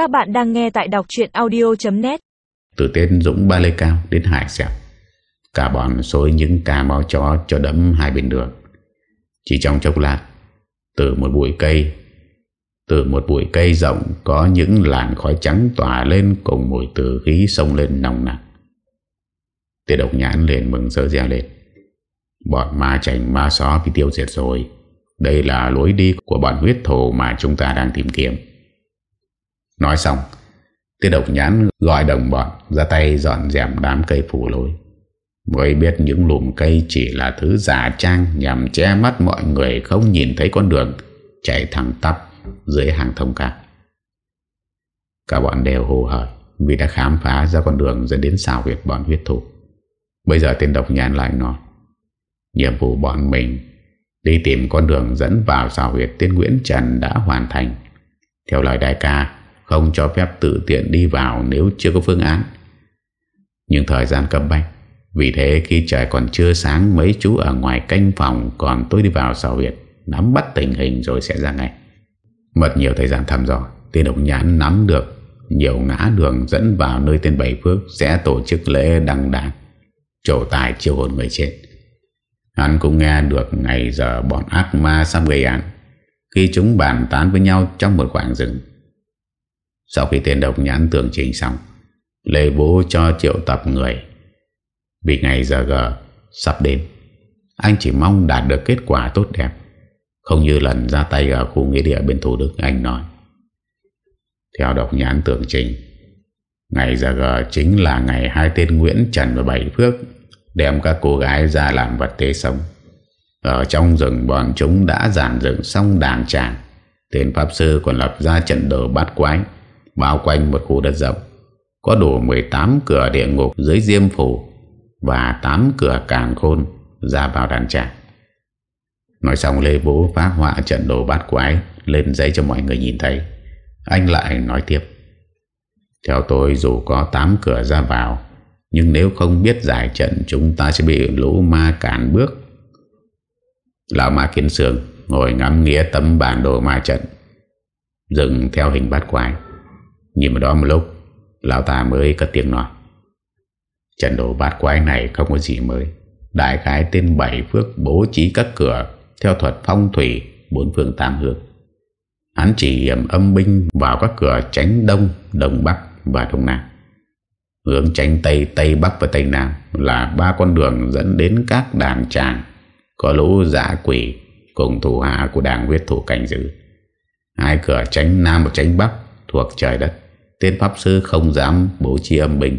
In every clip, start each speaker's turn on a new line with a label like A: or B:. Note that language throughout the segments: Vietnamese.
A: Các bạn đang nghe tại đọc chuyện audio.net
B: Từ tên Dũng Ba Lê Cao đến Hải sẹp Cả bọn xối những cà máu chó cho đấm hai bên đường. Chỉ trong chốc lát, Từ một bụi cây, Từ một bụi cây rộng Có những làn khói trắng tỏa lên Cùng mùi tử khí sông lên nồng nặng Tiết độc nhãn liền mừng sơ reo lên. Bọn ma chảnh, ma xó bị tiêu diệt rồi. Đây là lối đi của bọn huyết thổ Mà chúng ta đang tìm kiếm. Nói xong Tiết độc nhãn gọi đồng bọn Ra tay dọn dẹp đám cây phủ lối. Mới biết những lùm cây Chỉ là thứ giả trang Nhằm che mắt mọi người không nhìn thấy con đường Chạy thẳng tắp Dưới hàng thông cao Cả bọn đều hồ hởi Vì đã khám phá ra con đường dẫn đến xào huyệt bọn huyết thủ Bây giờ tên độc nhãn lại nói, Nhiệm vụ bọn mình Đi tìm con đường dẫn vào xào huyệt tiên Nguyễn Trần đã hoàn thành. Theo lời đại ca không cho phép tự tiện đi vào nếu chưa có phương án. Nhưng thời gian cấp bách, Vì thế khi trời còn chưa sáng, Mấy chú ở ngoài canh phòng Còn tôi đi vào xào việt Nắm bắt tình hình rồi sẽ ra ngay. Mất nhiều thời gian thăm dò Tên độc nhãn nắm được Nhiều ngã đường dẫn vào nơi tên Bảy Phước Sẽ tổ chức lễ đăng đàn Trổ tài chiêu hồn người chết. Hắn cũng nghe được ngày giờ bọn ác ma sắp gây án. Khi chúng bàn tán với nhau trong một khoảng rừng sau khi tên độc nhãn tường trình xong, Lê bố cho triệu tập người. Vì ngày giờ gờ sắp đến, Anh chỉ mong đạt được kết quả tốt đẹp. Không như lần ra tay ở khu nghĩa địa bên Thủ Đức, anh nói. Theo độc nhãn tường trình, Ngày giờ gờ chính là ngày hai tên Nguyễn Trần và Bảy Phước Đem các cô gái ra làm vật tế sống. Ở trong rừng, bọn chúng đã giản dựng xong đàn tràng. Tên Pháp Sư còn lập ra trận đồ bát quái. Bao quanh một khu đất rộng. Có đủ 18 cửa địa ngục dưới diêm phủ Và 8 cửa càng khôn ra vào đàn tràng. Nói xong, Lê Vũ phát họa trận đồ bát quái, Lên giấy cho mọi người nhìn thấy. Anh lại nói tiếp. Theo tôi, dù có 8 cửa ra vào, nhưng nếu không biết giải trận, Chúng ta sẽ bị lũ ma cản bước. Lão ma kiến sường Ngồi ngắm nghĩa tấm bản đồ ma trận, Dừng theo hình bát quái. Nhìn vào đó một lúc Lão ta mới cất tiếng nói. Trận đồ bát quái này không có gì mới. Đại khái tên bảy phước bố trí các cửa Theo thuật phong thủy Bốn phương tam hướng. Hắn chỉ hiểm âm binh vào các cửa tránh đông, đông bắc và đông nam. Hướng tránh Tây, Tây Bắc và Tây Nam là ba con đường dẫn đến các đàn tràng có lũ giả quỷ cùng thủ hạ của đảng huyết thủ cảnh giữ. Hai cửa tránh Nam và tránh Bắc thuộc trời đất. Tên Pháp Sư không dám bố trí âm binh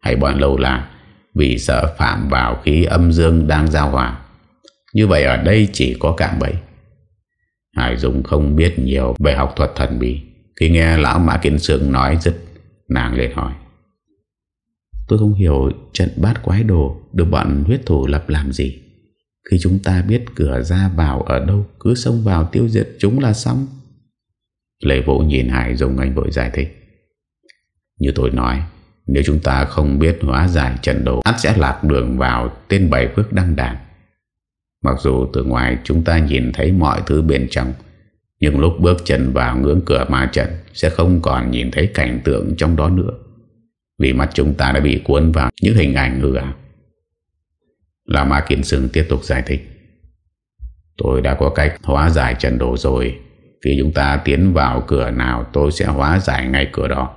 B: hay bọn lâu là vì sợ phạm vào khí âm dương đang giao hòa. Như vậy ở đây chỉ có cạm bẫy. Hải Dung không biết nhiều về học thuật thần bí. Khi nghe Lão Mã Kiến Sương nói dứt, nàng lên hỏi. Tôi không hiểu trận bát quái đồ được bọn huyết thủ lập làm gì. Khi chúng ta biết cửa ra vào ở đâu, cứ xông vào tiêu diệt chúng là xong. Lê Vũ nhìn Hải Dung anh vội giải thích. Như tôi nói, nếu chúng ta không biết hóa giải trận đấu, ắt sẽ lạc đường vào tên bảy phước đăng đàn. Mặc dù từ ngoài chúng ta nhìn thấy mọi thứ bên trong, nhưng lúc bước chân vào ngưỡng cửa ma trận sẽ không còn nhìn thấy cảnh tượng trong đó nữa. Vì mắt chúng ta đã bị cuốn vào những hình ảnh hư ảo Là Ma Kiên Sương tiếp tục giải thích Tôi đã có cách hóa giải trận đồ rồi khi chúng ta tiến vào cửa nào, Tôi sẽ hóa giải ngay cửa đó.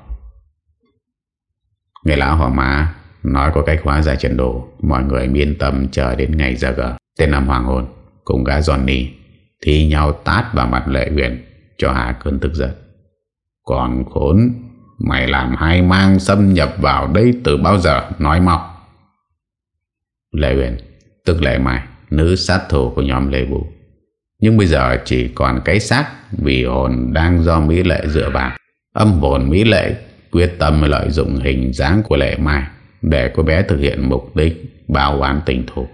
B: Người lão hỏa má Nói có cách hóa giải trận đồ. Mọi người yên tâm chờ đến ngày giờ gờ. Tên Nam Hoàng Hồn Cùng gã Johnny thi nhau tát vào mặt lệ huyền Cho hạ cơn tức giận. Còn khốn, Mày làm hai mang xâm nhập vào đây từ bao giờ? Nói mau. Lệ Huyền, Tức Lệ mày, Nữ sát thủ của nhóm Lê Vũ. Nhưng bây giờ chỉ còn cái xác Vì hồn đang do Mỹ Lệ dựa vào. Âm hồn Mỹ Lệ Quyết tâm lợi dụng hình dáng của Lệ Mai Để cô bé thực hiện mục đích báo oán tình thủ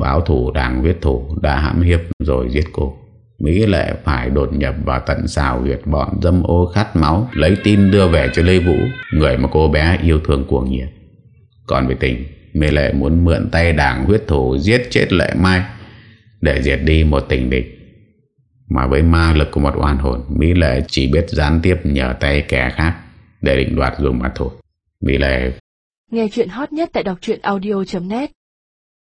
B: Báo thủ đảng viết thủ Đã hãm hiếp rồi giết cô. Mỹ Lệ phải đột nhập vào tận xào huyệt bọn dâm ô khát máu, Lấy tin đưa về cho Lê Vũ, Người mà cô bé yêu thương cuồng nhiệt. Còn về tình, Mỹ Lệ muốn mượn tay đảng huyết thủ Giết chết Lệ Mai. Để diệt đi một tình địch. Mà với ma lực của một oan hồn, Mỹ Lệ chỉ biết gián tiếp nhờ tay kẻ khác Để định đoạt dùng mà thôi. Mỹ Lệ
C: Nghe chuyện hot nhất tại đọc audio.net